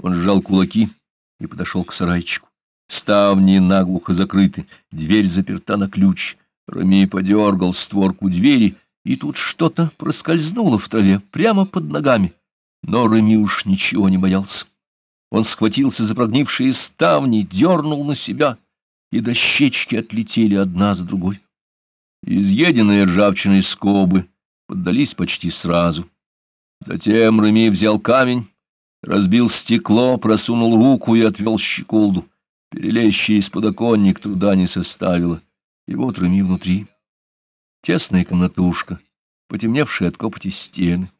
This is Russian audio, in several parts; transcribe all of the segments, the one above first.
Он сжал кулаки и подошел к сарайчику. Ставни наглухо закрыты, дверь заперта на ключ. Рами подергал створку двери, и тут что-то проскользнуло в траве прямо под ногами. Но Рами уж ничего не боялся. Он схватился за прогнившие ставни, дернул на себя, и дощечки отлетели одна за другой. Изъеденные ржавчиной скобы поддались почти сразу. Затем Реми взял камень, разбил стекло, просунул руку и отвел щеколду. Перелезть через подоконник труда не составило. Вот Реми внутри. Тесная комнатушка, потемневшие от копоти стены.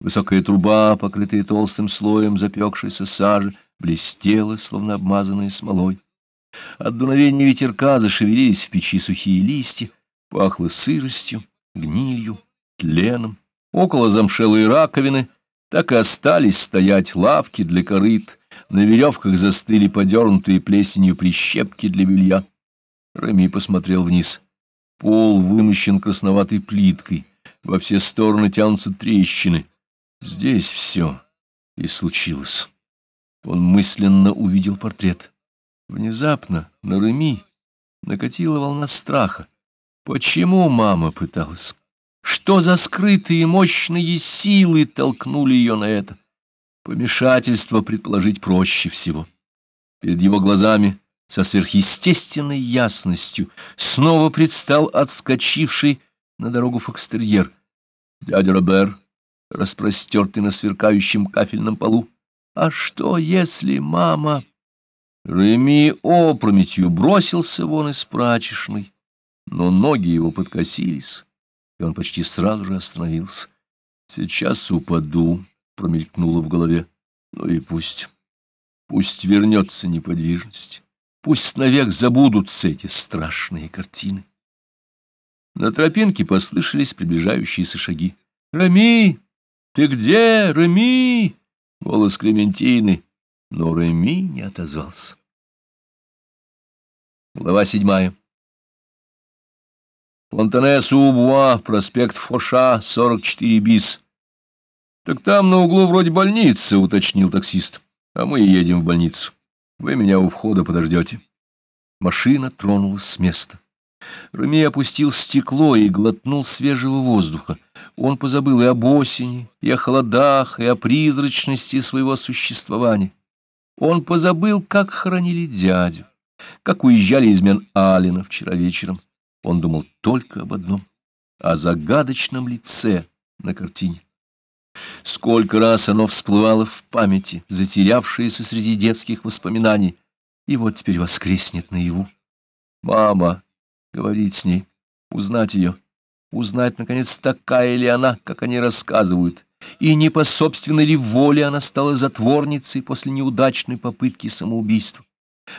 Высокая труба, покрытая толстым слоем запекшейся сажи, блестела, словно обмазанная смолой. От дуновения ветерка зашевелились в печи сухие листья, пахло сыростью, гнилью, тленом. Около замшелой раковины так и остались стоять лавки для корыт, на веревках застыли подернутые плесенью прищепки для белья. Рами посмотрел вниз. Пол вымощен красноватой плиткой, во все стороны тянутся трещины. Здесь все и случилось. Он мысленно увидел портрет. Внезапно на Реми накатила волна страха. Почему мама пыталась? Что за скрытые мощные силы толкнули ее на это? Помешательство предположить проще всего. Перед его глазами со сверхъестественной ясностью снова предстал отскочивший на дорогу фокстерьер. Дядя Робер, распростертый на сверкающем кафельном полу. А что, если мама... Реми опрометью бросился вон из прачечной, но ноги его подкосились, и он почти сразу же остановился. «Сейчас упаду», — промелькнуло в голове. «Ну и пусть. Пусть вернется неподвижность. Пусть навек забудутся эти страшные картины». На тропинке послышались приближающиеся шаги. «Реми! Ты где, Реми?» Голос Клементины, но Реми не отозвался. Глава седьмая. Фонтане-Субуа, проспект Фоша, 44 бис. — Так там на углу вроде больницы, — уточнил таксист. — А мы едем в больницу. Вы меня у входа подождете. Машина тронулась с места. Рами опустил стекло и глотнул свежего воздуха. Он позабыл и об осени, и о холодах, и о призрачности своего существования. Он позабыл, как хоронили дядю, как уезжали из Мен-Алина вчера вечером. Он думал только об одном — о загадочном лице на картине. Сколько раз оно всплывало в памяти, затерявшееся среди детских воспоминаний, и вот теперь воскреснет наяву. Мама, говорить с ней, узнать ее, узнать, наконец, такая ли она, как они рассказывают, и не по собственной ли воле она стала затворницей после неудачной попытки самоубийства.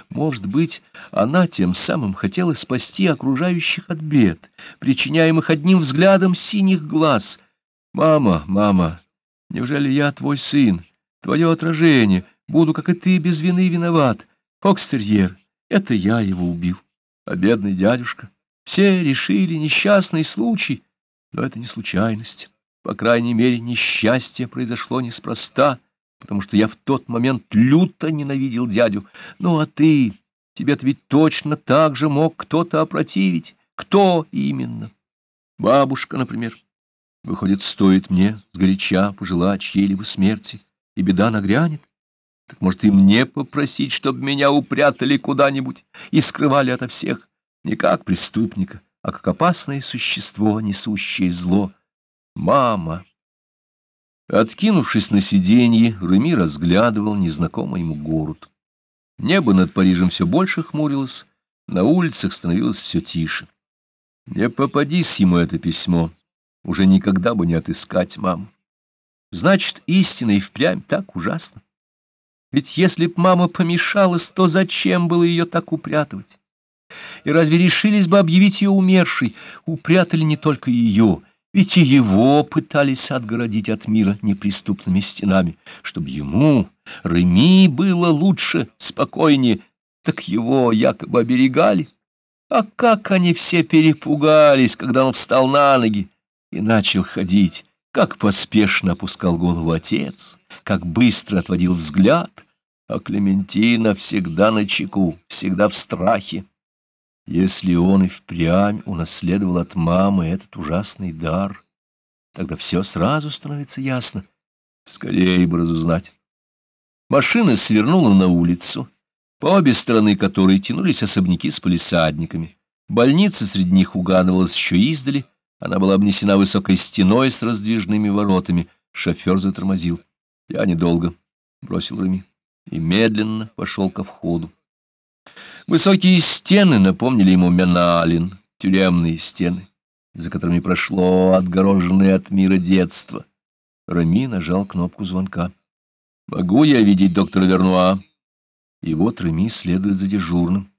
Может быть, она тем самым хотела спасти окружающих от бед, причиняемых одним взглядом синих глаз. «Мама, мама, неужели я твой сын, твое отражение, буду, как и ты, без вины виноват? Фокстерьер, это я его убил, а бедный дядюшка. Все решили несчастный случай, но это не случайность. По крайней мере, несчастье произошло неспроста» потому что я в тот момент люто ненавидел дядю. Ну, а ты? Тебе-то ведь точно так же мог кто-то опротивить. Кто именно? Бабушка, например. Выходит, стоит мне сгоряча пожелать чьей-либо смерти, и беда нагрянет. Так может и мне попросить, чтобы меня упрятали куда-нибудь и скрывали ото всех, не как преступника, а как опасное существо, несущее зло. Мама! Откинувшись на сиденье, Реми разглядывал незнакомый ему город. Небо над Парижем все больше хмурилось, на улицах становилось все тише. Не попадись ему это письмо, уже никогда бы не отыскать маму. Значит, истина и впрямь так ужасно. Ведь если б мама помешалась, то зачем было ее так упрятывать? И разве решились бы объявить ее умершей? Упрятали не только ее — ведь и его пытались отгородить от мира неприступными стенами, чтобы ему, Реми, было лучше, спокойнее, так его якобы оберегали. А как они все перепугались, когда он встал на ноги и начал ходить, как поспешно опускал голову отец, как быстро отводил взгляд, а Клементина всегда на чеку, всегда в страхе. Если он и впрямь унаследовал от мамы этот ужасный дар, тогда все сразу становится ясно. Скорее бы разузнать. Машина свернула на улицу, по обе стороны которой тянулись особняки с полисадниками. Больница среди них угадывалась еще издали, она была обнесена высокой стеной с раздвижными воротами. Шофер затормозил. Я недолго, — бросил Рами, и медленно пошел ко входу. Высокие стены напомнили ему Меналин, тюремные стены, за которыми прошло отгороженное от мира детство. Рами нажал кнопку звонка. «Могу я видеть доктора Вернуа?» И вот Реми следует за дежурным.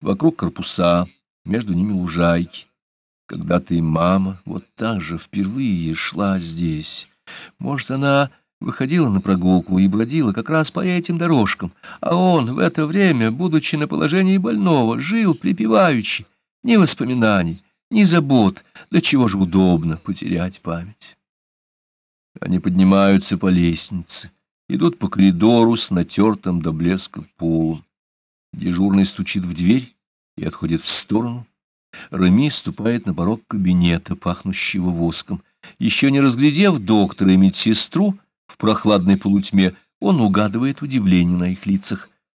Вокруг корпуса, между ними лужайки. Когда-то и мама вот так же впервые шла здесь. Может, она выходила на прогулку и бродила как раз по этим дорожкам, а он в это время, будучи на положении больного, жил припеваючи, ни воспоминаний, ни забот, до чего же удобно потерять память. Они поднимаются по лестнице, идут по коридору с натертым до блеска полом. Дежурный стучит в дверь и отходит в сторону. Рами ступает на порог кабинета, пахнущего воском. Еще не разглядев доктора и медсестру, прохладной полутьме он угадывает удивление на их лицах.